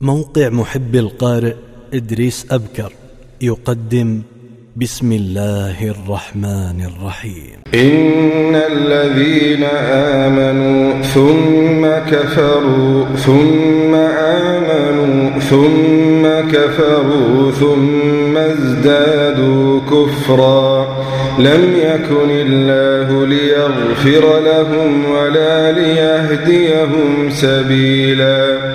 موقع محب القارئ إدريس أبكر يقدم بسم الله الرحمن الرحيم. إن الذين آمنوا ثم كفروا ثم آمنوا ثم كفروا ثم ازدادوا كفرا لم يكن الله ليغفر لهم ولا ليهديهم سبيلا.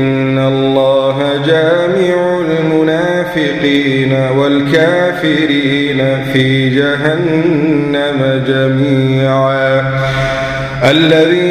جامع المنافقين والكافرين في جهنم جميعا. الذين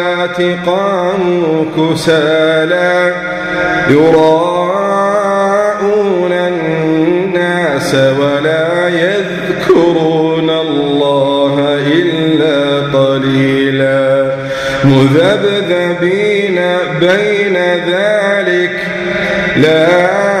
قاموا كسالى يراءون الناس ولا يذكرون الله إلا قليلا مذبذبين بين ذلك لا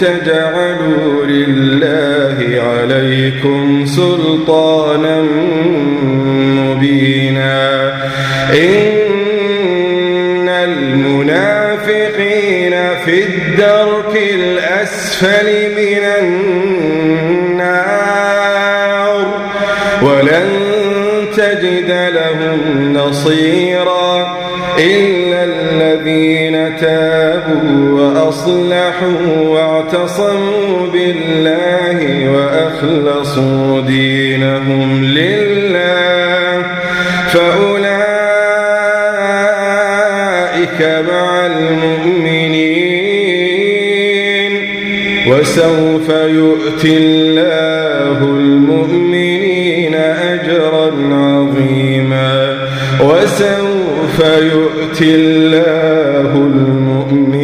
تجعلوا لله عليكم سلطانا مبينا. إن المنافقين في الدرك الأسفل من النار. ولن تجد لهم نصيرا إلا الذين تابوا وأصلحوا واعتصموا بالله وأخلصوا دينهم لله فأولئك مع المؤمنين وسوف يؤتي الله المؤمنين أجرا عظيما وسوف يؤتي الله المؤمنين